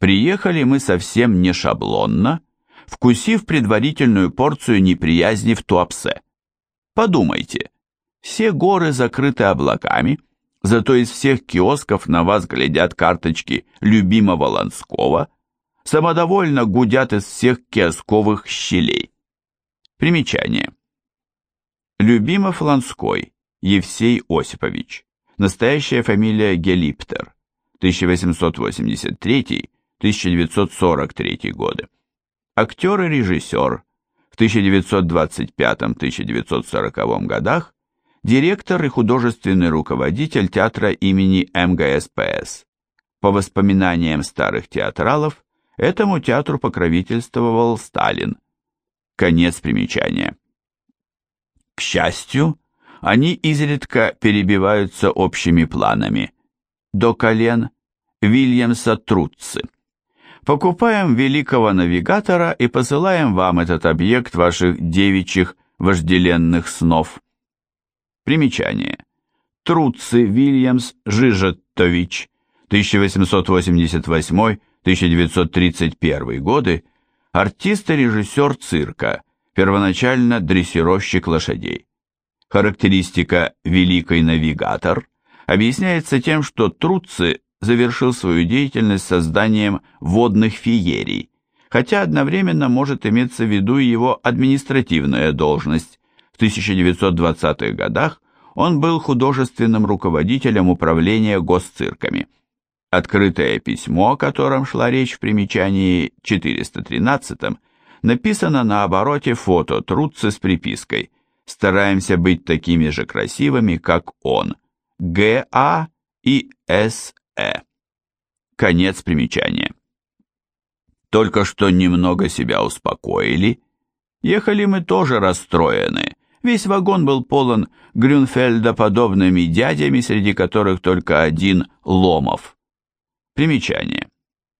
Приехали мы совсем не шаблонно, вкусив предварительную порцию неприязни в Туапсе. Подумайте, все горы закрыты облаками, зато из всех киосков на вас глядят карточки любимого Ланского, самодовольно гудят из всех киосковых щелей. Примечание. Любимов Ланской, Евсей Осипович, настоящая фамилия Гелиптер, 1883-1943 годы. Актер и режиссер, в 1925-1940 годах директор и художественный руководитель театра имени МГСПС. По воспоминаниям старых театралов, этому театру покровительствовал Сталин. Конец примечания. К счастью, они изредка перебиваются общими планами. До колен Вильямса Труцци. Покупаем великого навигатора и посылаем вам этот объект ваших девичьих вожделенных снов. Примечание. Труцци Вильямс Жижеттович, 1888-1931 годы, артист и режиссер цирка, первоначально дрессировщик лошадей. Характеристика «великий навигатор» объясняется тем, что Труцци завершил свою деятельность созданием водных феерий, хотя одновременно может иметься в виду его административная должность. В 1920-х годах он был художественным руководителем управления госцирками. Открытое письмо, о котором шла речь в примечании 413, написано на обороте фото Трутца с припиской «Стараемся быть такими же красивыми, как он». Г.А. и С. Э. Конец примечания. Только что немного себя успокоили. Ехали мы тоже расстроены. Весь вагон был полон Грюнфельда-подобными дядями, среди которых только один Ломов. Примечание.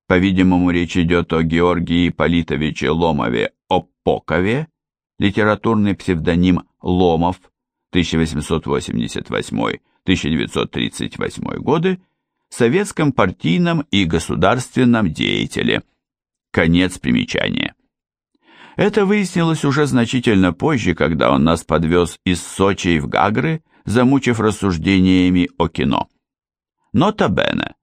По-видимому, речь идет о Георгии Политовиче Ломове Опокове, литературный псевдоним Ломов, 1888-1938 годы, советском партийном и государственном деятеле. Конец примечания. Это выяснилось уже значительно позже, когда он нас подвез из Сочи в Гагры, замучив рассуждениями о кино. Нота Бене.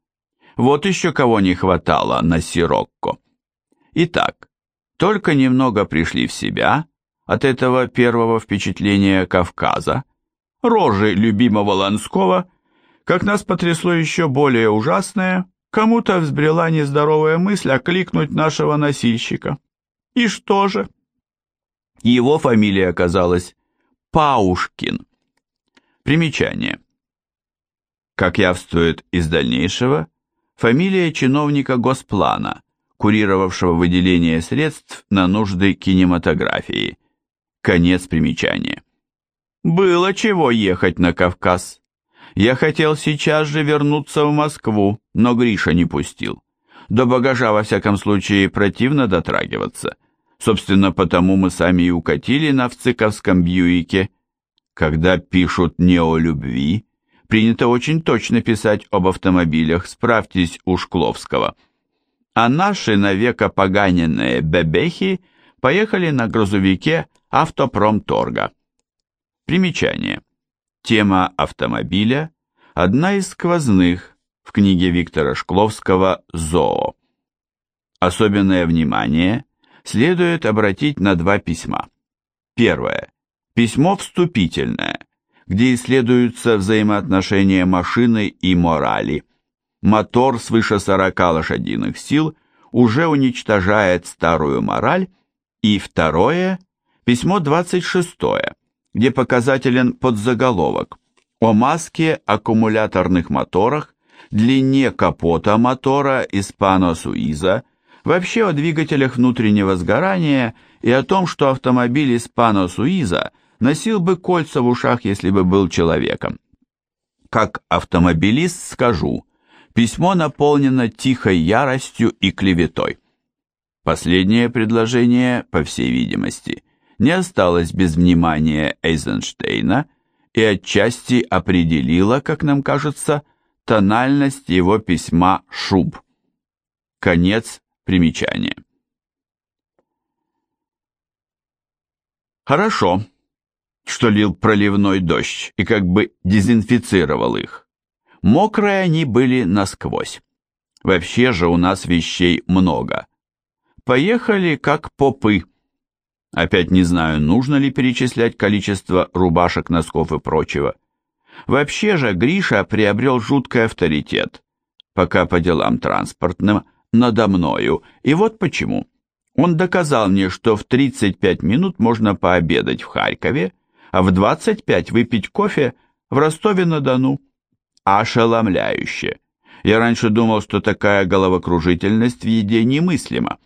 Вот еще кого не хватало на Сирокко. Итак, только немного пришли в себя от этого первого впечатления Кавказа, рожи любимого Ланского – как нас потрясло еще более ужасное, кому-то взбрела нездоровая мысль окликнуть нашего носильщика. И что же? Его фамилия оказалась Паушкин. Примечание. Как явствует из дальнейшего, фамилия чиновника Госплана, курировавшего выделение средств на нужды кинематографии. Конец примечания. Было чего ехать на Кавказ. Я хотел сейчас же вернуться в Москву, но Гриша не пустил. До багажа, во всяком случае, противно дотрагиваться. Собственно, потому мы сами и укатили на Вциковском Бьюике. Когда пишут не о любви, принято очень точно писать об автомобилях, справьтесь у Шкловского. А наши навека поганенные бебехи поехали на грузовике автопромторга. Примечание. Тема автомобиля – одна из сквозных в книге Виктора Шкловского «Зоо». Особенное внимание следует обратить на два письма. Первое. Письмо вступительное, где исследуются взаимоотношения машины и морали. Мотор свыше 40 лошадиных сил уже уничтожает старую мораль. И второе. Письмо 26 где показателен подзаголовок о маске аккумуляторных моторах, длине капота мотора Испано-Суиза, вообще о двигателях внутреннего сгорания и о том, что автомобиль Испано-Суиза носил бы кольца в ушах, если бы был человеком. Как автомобилист скажу, письмо наполнено тихой яростью и клеветой. Последнее предложение, по всей видимости, не осталось без внимания Эйзенштейна и отчасти определила, как нам кажется, тональность его письма «Шуб». Конец примечания. Хорошо, что лил проливной дождь и как бы дезинфицировал их. Мокрые они были насквозь. Вообще же у нас вещей много. Поехали как попы. Опять не знаю, нужно ли перечислять количество рубашек, носков и прочего. Вообще же Гриша приобрел жуткий авторитет, пока по делам транспортным, надо мною, и вот почему. Он доказал мне, что в 35 минут можно пообедать в Харькове, а в 25 выпить кофе в Ростове-на-Дону. Ошеломляюще. Я раньше думал, что такая головокружительность в еде немыслима.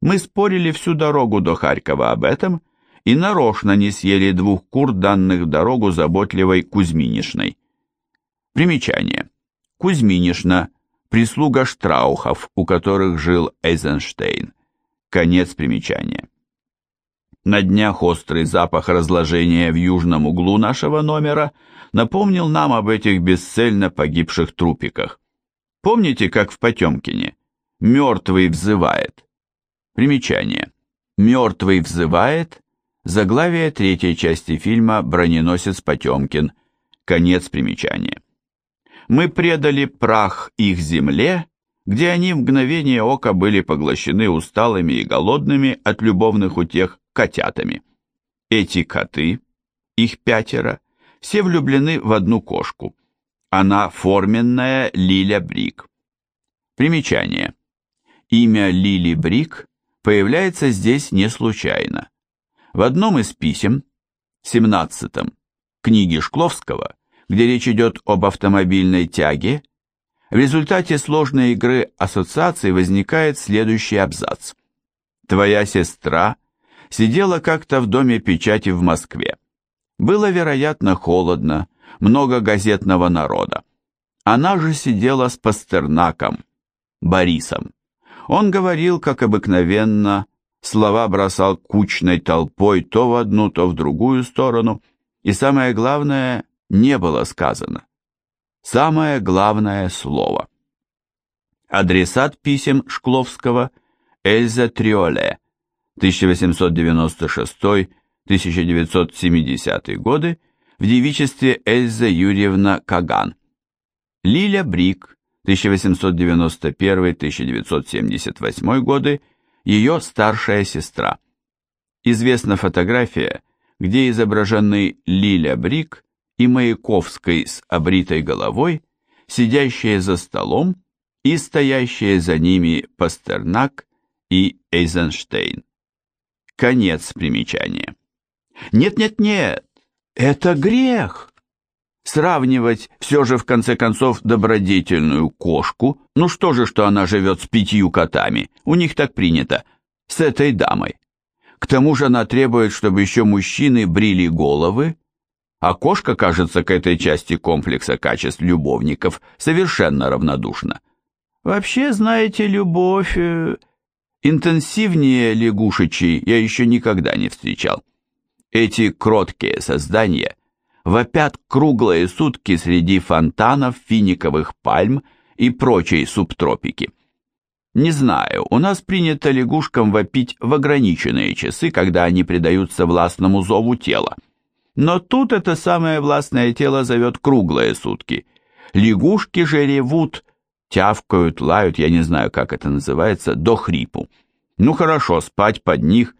Мы спорили всю дорогу до Харькова об этом и нарочно не съели двух кур, данных в дорогу заботливой Кузьминишной. Примечание. Кузьминишна – прислуга Штраухов, у которых жил Эйзенштейн. Конец примечания. На днях острый запах разложения в южном углу нашего номера напомнил нам об этих бесцельно погибших трупиках. Помните, как в Потемкине? «Мертвый взывает». Примечание. «Мертвый взывает» – заглавие третьей части фильма «Броненосец Потемкин». Конец примечания. Мы предали прах их земле где они в мгновение ока были поглощены усталыми и голодными от любовных утех котятами. Эти коты, их пятеро, все влюблены в одну кошку. Она форменная Лиля Брик. Примечание. Имя Лили Брик появляется здесь не случайно. В одном из писем, 17 книги Шкловского, где речь идет об автомобильной тяге, в результате сложной игры ассоциаций возникает следующий абзац. Твоя сестра сидела как-то в доме печати в Москве. Было, вероятно, холодно, много газетного народа. Она же сидела с Пастернаком, Борисом. Он говорил, как обыкновенно, слова бросал кучной толпой то в одну, то в другую сторону, и самое главное, не было сказано самое главное слово. Адресат писем Шкловского Эльза Триоле, 1896-1970 годы, в девичестве Эльза Юрьевна Каган. Лиля Брик, 1891-1978 годы, ее старшая сестра. Известна фотография, где изображены Лиля Брик и Маяковской с обритой головой, сидящие за столом и стоящие за ними Пастернак и Эйзенштейн. Конец примечания. Нет-нет-нет, это грех. Сравнивать все же в конце концов добродетельную кошку, ну что же, что она живет с пятью котами, у них так принято, с этой дамой. К тому же она требует, чтобы еще мужчины брили головы, а кошка, кажется, к этой части комплекса качеств любовников совершенно равнодушна. Вообще, знаете, любовь... Э, интенсивнее лягушечей я еще никогда не встречал. Эти кроткие создания вопят круглые сутки среди фонтанов, финиковых пальм и прочей субтропики. Не знаю, у нас принято лягушкам вопить в ограниченные часы, когда они предаются властному зову тела. Но тут это самое властное тело зовет круглые сутки. Лягушки же ревут, тявкают, лают, я не знаю, как это называется, до хрипу. Ну хорошо, спать под них.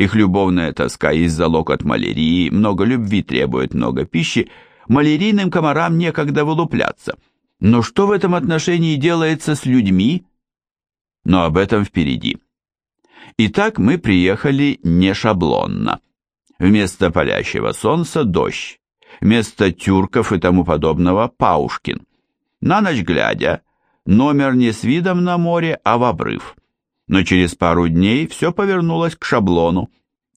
Их любовная тоска из залог от малярии, много любви требует, много пищи. Малярийным комарам некогда вылупляться. Но что в этом отношении делается с людьми? Но об этом впереди. Итак, мы приехали не шаблонно. Вместо палящего солнца – дождь. Вместо тюрков и тому подобного – Паушкин. На ночь глядя, номер не с видом на море, а в обрыв. Но через пару дней все повернулось к шаблону.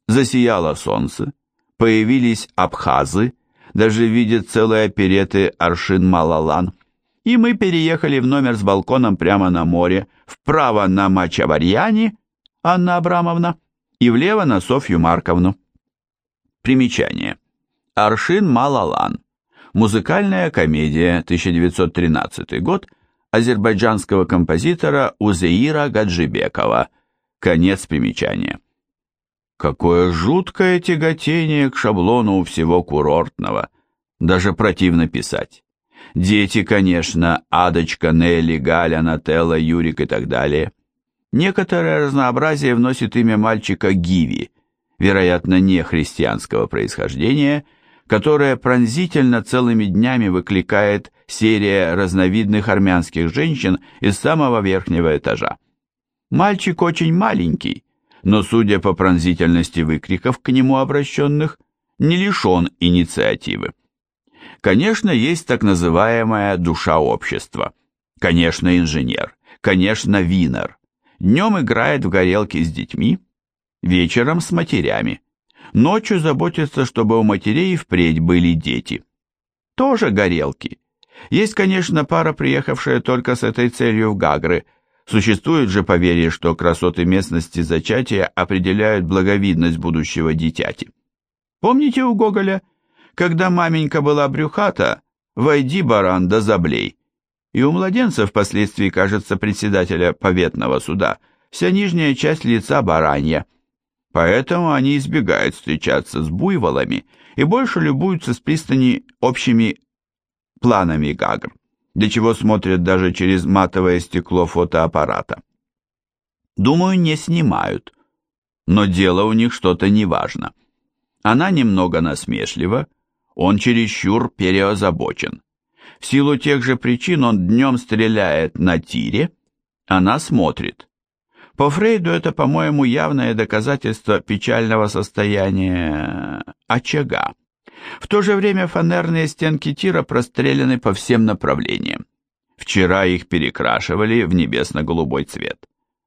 Засияло солнце, появились абхазы, даже видят целые опереты Аршин Малалан, и мы переехали в номер с балконом прямо на море, вправо на Мачаварьяне, Анна Абрамовна, и влево на Софью Марковну. Примечание. Аршин Малалан. Музыкальная комедия, 1913 год, азербайджанского композитора Узеира Гаджибекова. Конец примечания. Какое жуткое тяготение к шаблону всего курортного. Даже противно писать. Дети, конечно, Адочка, Нелли, Галя, Нателла, Юрик и так далее. Некоторое разнообразие вносит имя мальчика Гиви, вероятно, не христианского происхождения, которое пронзительно целыми днями выкликает серия разновидных армянских женщин из самого верхнего этажа. Мальчик очень маленький, но, судя по пронзительности выкриков к нему обращенных, не лишен инициативы. Конечно, есть так называемая душа общества. Конечно, инженер. Конечно, винер. Днем играет в горелки с детьми, вечером с матерями. Ночью заботится, чтобы у матерей впредь были дети. Тоже горелки. Есть, конечно, пара, приехавшая только с этой целью в Гагры. Существует же поверье, что красоты местности зачатия определяют благовидность будущего дитяти. Помните у Гоголя – когда маменька была брюхата, войди, баран, да заблей. И у младенца впоследствии, кажется, председателя поветного суда, вся нижняя часть лица баранья. Поэтому они избегают встречаться с буйволами и больше любуются с пристани общими планами Гагр, для чего смотрят даже через матовое стекло фотоаппарата. Думаю, не снимают, но дело у них что-то неважно. Она немного насмешлива, он чересчур переозабочен. В силу тех же причин он днем стреляет на тире, она смотрит. По Фрейду это, по-моему, явное доказательство печального состояния очага. В то же время фанерные стенки тира прострелены по всем направлениям. Вчера их перекрашивали в небесно-голубой цвет.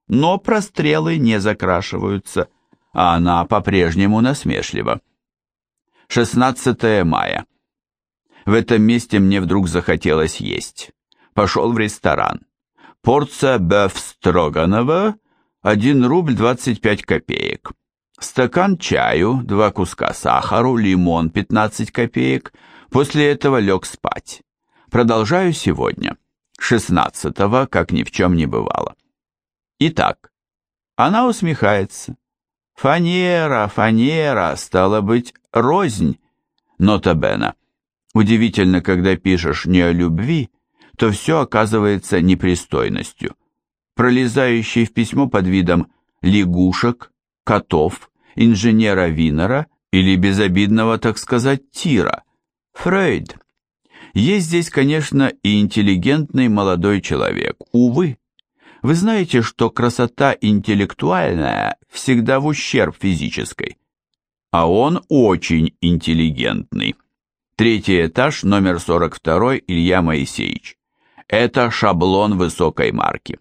Но прострелы не закрашиваются, а она по-прежнему насмешлива. 16 мая. В этом месте мне вдруг захотелось есть. Пошел в ресторан. Порция беф строганова 1 рубль 25 копеек. Стакан чаю, два куска сахару, лимон 15 копеек. После этого лег спать. Продолжаю сегодня. 16-го, как ни в чем не бывало. Итак, она усмехается. Фанера, фанера, стало быть, рознь, нота бена. Удивительно, когда пишешь не о любви, то все оказывается непристойностью. Пролезающий в письмо под видом лягушек, котов, инженера Винера или безобидного, так сказать, тира. Фрейд. Есть здесь, конечно, и интеллигентный молодой человек, увы. Вы знаете, что красота интеллектуальная всегда в ущерб физической. А он очень интеллигентный. Третий этаж, номер 42, Илья Моисеевич. Это шаблон высокой марки.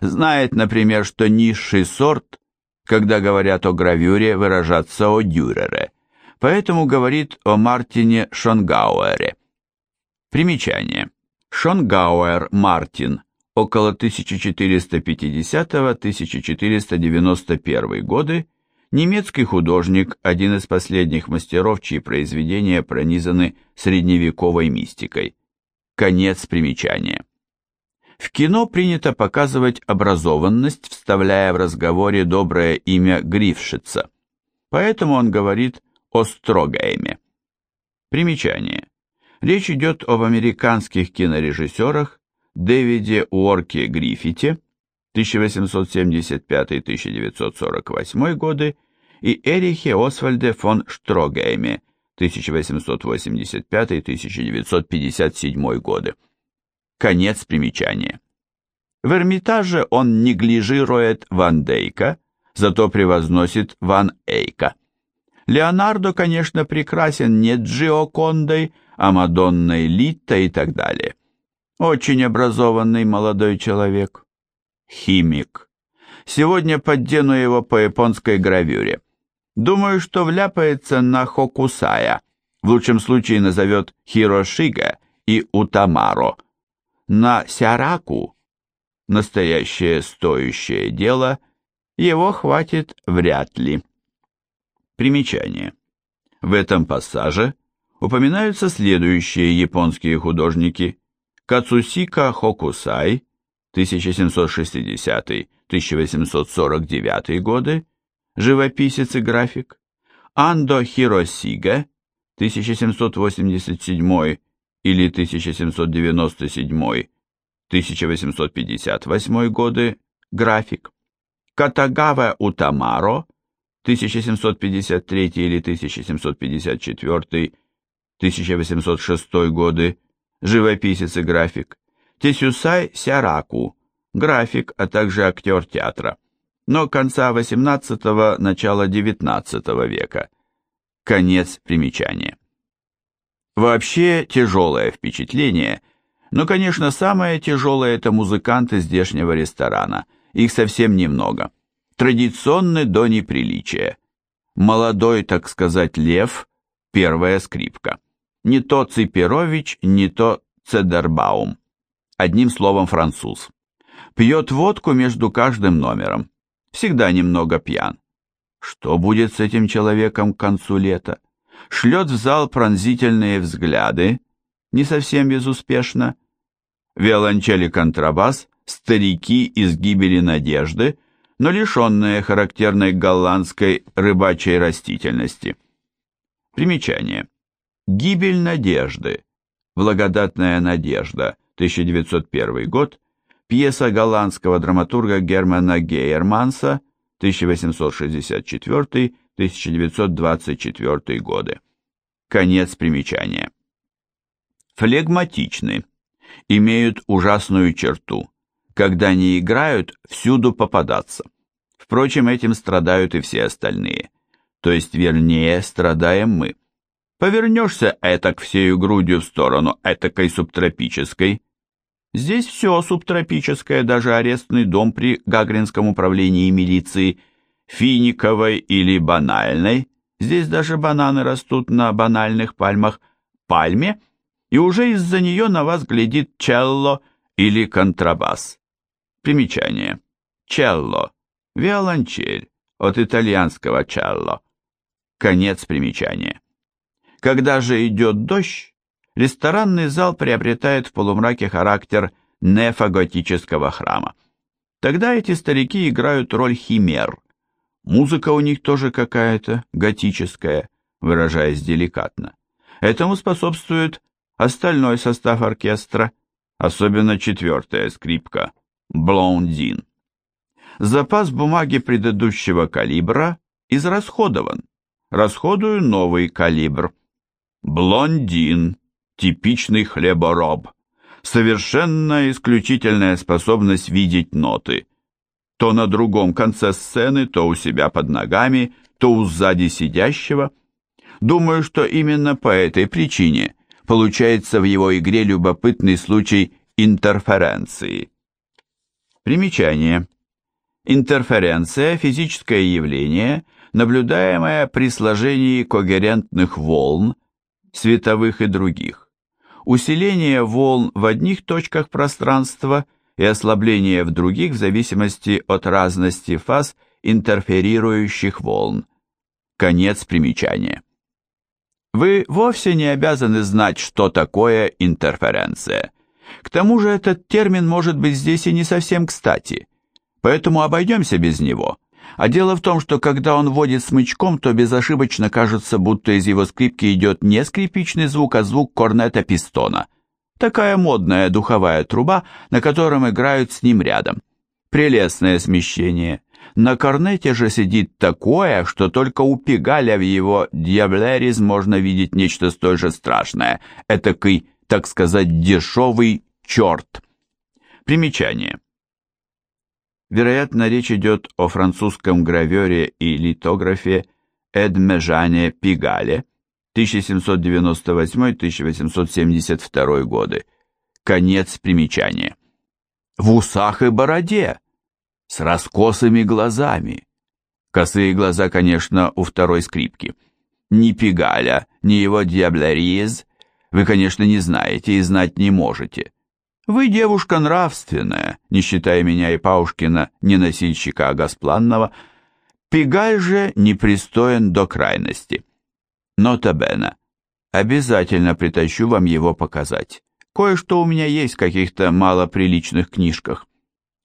Знает, например, что низший сорт, когда говорят о гравюре, выражаться о Дюрере, поэтому говорит о Мартине Шонгауэре. Примечание. Шонгауэр Мартин – около 1450-1491 годы, немецкий художник, один из последних мастеров, чьи произведения пронизаны средневековой мистикой. Конец примечания. В кино принято показывать образованность, вставляя в разговоре доброе имя Грифшица. Поэтому он говорит о Строгайме. Примечание. Речь идет об американских кинорежиссерах, Дэвиде Уорке Гриффите 1875-1948 годы и Эрихе Освальде фон Штрогейме 1885-1957 годы. Конец примечания. В Эрмитаже он неглижирует Ван Дейка, зато превозносит Ван Эйка. Леонардо, конечно, прекрасен не Джиокондой, а Мадонной Литто и так далее. Очень образованный молодой человек. Химик. Сегодня поддену его по японской гравюре. Думаю, что вляпается на Хокусая. В лучшем случае назовет Хирошига и Утамаро. На Сяраку, настоящее стоящее дело, его хватит вряд ли. Примечание. В этом пассаже упоминаются следующие японские художники Кацусика Хокусай 1760-1849 годы, живописец и график, Андо Хиросиге 1787 или 1797 1858 годы, график, Катагава Утамаро 1753 или 1754 1806 годы, живописец и график, Тесюсай Сяраку, график, а также актер театра, но конца XVIII – начала XIX века. Конец примечания. Вообще тяжелое впечатление, но, конечно, самое тяжелое – это музыканты здешнего ресторана, их совсем немного. Традиционны до неприличия. Молодой, так сказать, лев – первая скрипка. Не то Циперович, не то Цедербаум. Одним словом, француз. Пьет водку между каждым номером. Всегда немного пьян. Что будет с этим человеком к концу лета? Шлет в зал пронзительные взгляды, не совсем безуспешно. Виолончели контрабас, старики из гибели надежды, но лишенные характерной голландской рыбачьей растительности. Примечание. Гибель надежды. Благодатная надежда. 1901 год. Пьеса голландского драматурга Германа Гейерманса 1864-1924 годы. Конец примечания. Флегматичны. Имеют ужасную черту. Когда не играют, всюду попадаться. Впрочем, этим страдают и все остальные. То есть, вернее, страдаем мы. Повернешься этак всею грудью в сторону этакой субтропической. Здесь все субтропическое, даже арестный дом при Гагринском управлении милиции, финиковой или банальной, здесь даже бананы растут на банальных пальмах, пальме, и уже из-за нее на вас глядит челло или контрабас. Примечание. Челло. Виолончель. От итальянского челло. Конец примечания. Когда же идет дождь, ресторанный зал приобретает в полумраке характер нефаготического храма. Тогда эти старики играют роль химер. Музыка у них тоже какая-то готическая, выражаясь деликатно. Этому способствует остальной состав оркестра, особенно четвертая скрипка «Блондин». Запас бумаги предыдущего калибра израсходован. Расходую новый калибр. Блондин, типичный хлебороб. Совершенно исключительная способность видеть ноты. То на другом конце сцены, то у себя под ногами, то у сзади сидящего. Думаю, что именно по этой причине получается в его игре любопытный случай интерференции. Примечание. Интерференция – физическое явление, наблюдаемое при сложении когерентных волн, световых и других, усиление волн в одних точках пространства и ослабление в других в зависимости от разности фаз интерферирующих волн. Конец примечания. Вы вовсе не обязаны знать, что такое интерференция. К тому же этот термин может быть здесь и не совсем кстати, поэтому обойдемся без него – а дело в том, что когда он водит смычком, то безошибочно кажется, будто из его скрипки идет не скрипичный звук, а звук корнета пистона. Такая модная духовая труба, на котором играют с ним рядом. Прелестное смещение. На корнете же сидит такое, что только у Пигаля в его «Дьяблерис» можно видеть нечто столь же страшное, этакий, так сказать, дешевый черт. Примечание. Вероятно, речь идет о французском гравере и литографе Эдмежане Пигале 1798-1872 годы. Конец примечания. В усах и бороде, с раскосыми глазами. Косые глаза, конечно, у второй скрипки. Ни Пигаля, ни его Диаблериез вы, конечно, не знаете и знать не можете. Вы девушка нравственная, не считая меня и Паушкина, не носильщика Агаспланного. Пигаль же непристоен до крайности. Нота Бена. Обязательно притащу вам его показать. кое-что у меня есть в каких-то малоприличных книжках.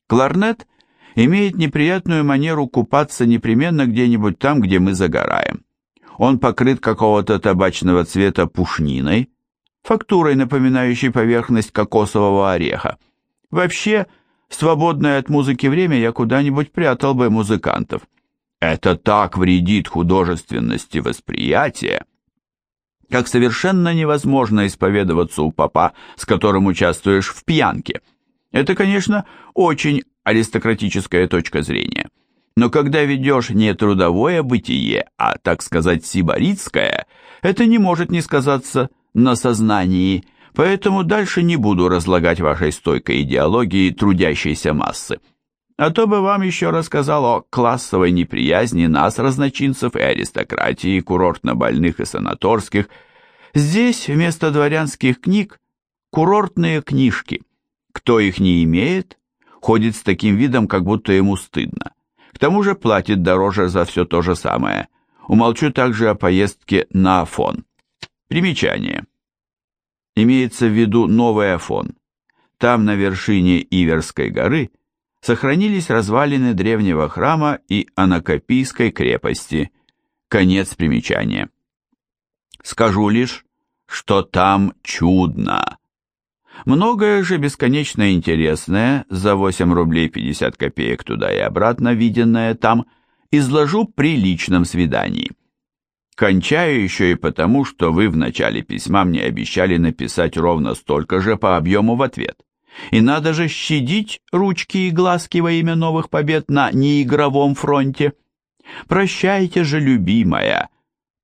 Кларнет имеет неприятную манеру купаться непременно где-нибудь там, где мы загораем. Он покрыт какого-то табачного цвета пушниной, фактурой, напоминающей поверхность кокосового ореха. Вообще, свободное от музыки время я куда-нибудь прятал бы музыкантов. Это так вредит художественности восприятия, как совершенно невозможно исповедоваться у папа, с которым участвуешь в пьянке. Это, конечно, очень аристократическая точка зрения. Но когда ведешь не трудовое бытие, а, так сказать, сибаритское, это не может не сказаться на сознании, поэтому дальше не буду разлагать вашей стойкой идеологии трудящейся массы. А то бы вам еще рассказал о классовой неприязни нас, разночинцев, и аристократии, курортно-больных и санаторских. Здесь вместо дворянских книг курортные книжки. Кто их не имеет, ходит с таким видом, как будто ему стыдно. К тому же платит дороже за все то же самое. Умолчу также о поездке на Афон. Примечание. Имеется в виду новый Афон. Там, на вершине Иверской горы, сохранились развалины древнего храма и Анакопийской крепости. Конец примечания. Скажу лишь, что там чудно. Многое же бесконечно интересное, за 8 рублей 50 копеек туда и обратно виденное там, изложу при личном свидании. Кончаю еще и потому, что вы в начале письма мне обещали написать ровно столько же по объему в ответ. И надо же щадить ручки и глазки во имя новых побед на неигровом фронте. Прощайте же, любимая.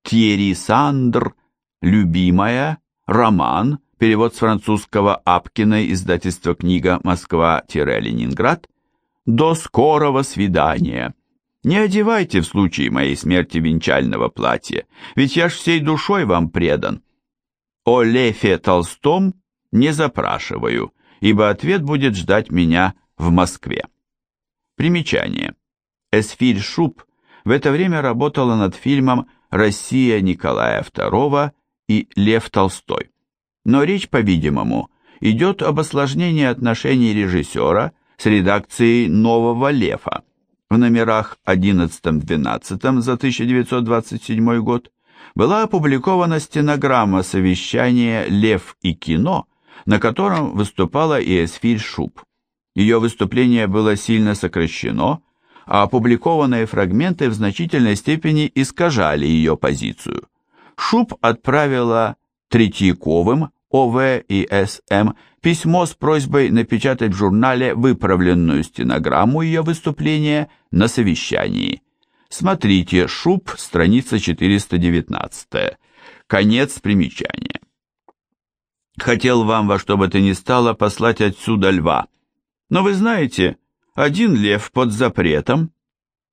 Тьерри Сандр, любимая, роман – перевод с французского Апкина, издательство книга «Москва-Ленинград», «До скорого свидания». Не одевайте в случае моей смерти венчального платья, ведь я ж всей душой вам предан. О Лефе Толстом не запрашиваю, ибо ответ будет ждать меня в Москве. Примечание. Эсфирь Шуб в это время работала над фильмом «Россия Николая II» и «Лев Толстой» но речь, по-видимому, идет об осложнении отношений режиссера с редакцией «Нового Лефа». В номерах 11-12 за 1927 год была опубликована стенограмма совещания «Лев и кино», на котором выступала и Эсфирь Шуб. Ее выступление было сильно сокращено, а опубликованные фрагменты в значительной степени искажали ее позицию. Шуб отправила Третьяковым, ОВ и СМ, письмо с просьбой напечатать в журнале выправленную стенограмму ее выступления на совещании. Смотрите, Шуб, страница 419. Конец примечания. Хотел вам во что бы то ни стало послать отсюда льва. Но вы знаете, один лев под запретом.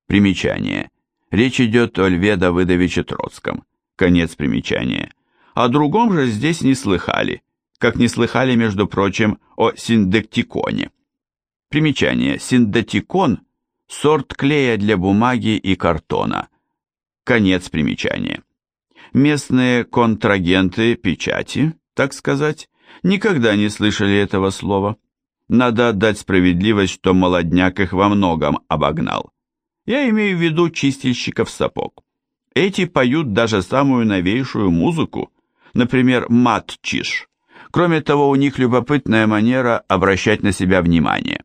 Примечание. Речь идет о Льве Давыдовиче Троцком. Конец примечания. О другом же здесь не слыхали, как не слыхали, между прочим, о синдектиконе. Примечание. Синдетикон – сорт клея для бумаги и картона. Конец примечания. Местные контрагенты печати, так сказать, никогда не слышали этого слова. Надо отдать справедливость, что молодняк их во многом обогнал. Я имею в виду чистильщиков сапог. Эти поют даже самую новейшую музыку, например, матчиш. Кроме того, у них любопытная манера обращать на себя внимание.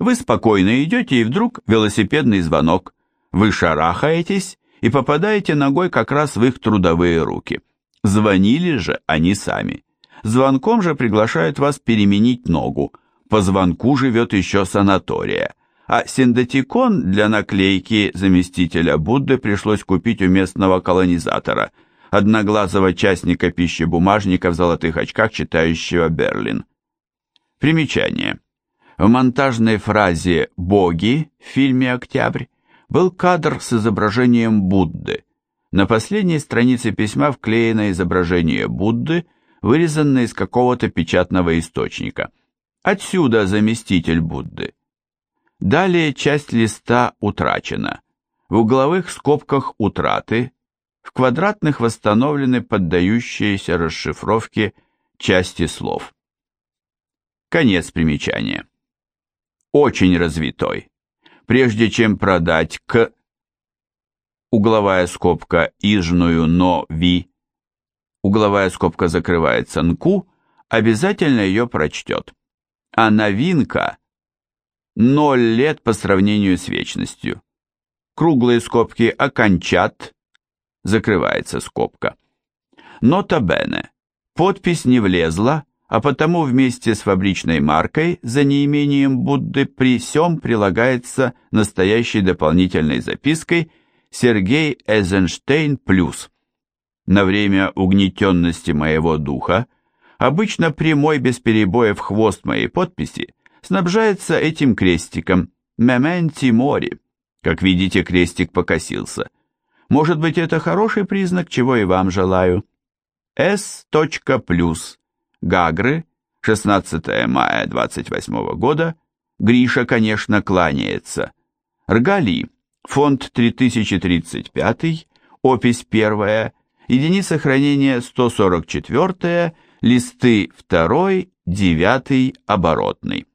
Вы спокойно идете, и вдруг велосипедный звонок. Вы шарахаетесь и попадаете ногой как раз в их трудовые руки. Звонили же они сами. Звонком же приглашают вас переменить ногу. По звонку живет еще санатория. А синдетикон для наклейки заместителя Будды пришлось купить у местного колонизатора – одноглазого частника пищебумажника в золотых очках, читающего Берлин. Примечание. В монтажной фразе «боги» в фильме «Октябрь» был кадр с изображением Будды. На последней странице письма вклеено изображение Будды, вырезанное из какого-то печатного источника. Отсюда заместитель Будды. Далее часть листа утрачена. В угловых скобках утраты в квадратных восстановлены поддающиеся расшифровке части слов. Конец примечания. Очень развитой. Прежде чем продать к угловая скобка ижную но ви, угловая скобка закрывается нку, обязательно ее прочтет. А новинка – ноль лет по сравнению с вечностью. Круглые скобки окончат, закрывается скобка. Нота бене. Подпись не влезла, а потому вместе с фабричной маркой за неимением Будды при сём прилагается настоящей дополнительной запиской «Сергей Эйзенштейн плюс». На время угнетенности моего духа обычно прямой без перебоев хвост моей подписи снабжается этим крестиком «Мементи мори». Как видите, крестик покосился. Может быть, это хороший признак, чего и вам желаю. S. Плюс. Гагры, 16 мая 28 года. Гриша, конечно, кланяется. Ргали, фонд 3035, опись 1, единица хранения 144, листы 2, 9, оборотный.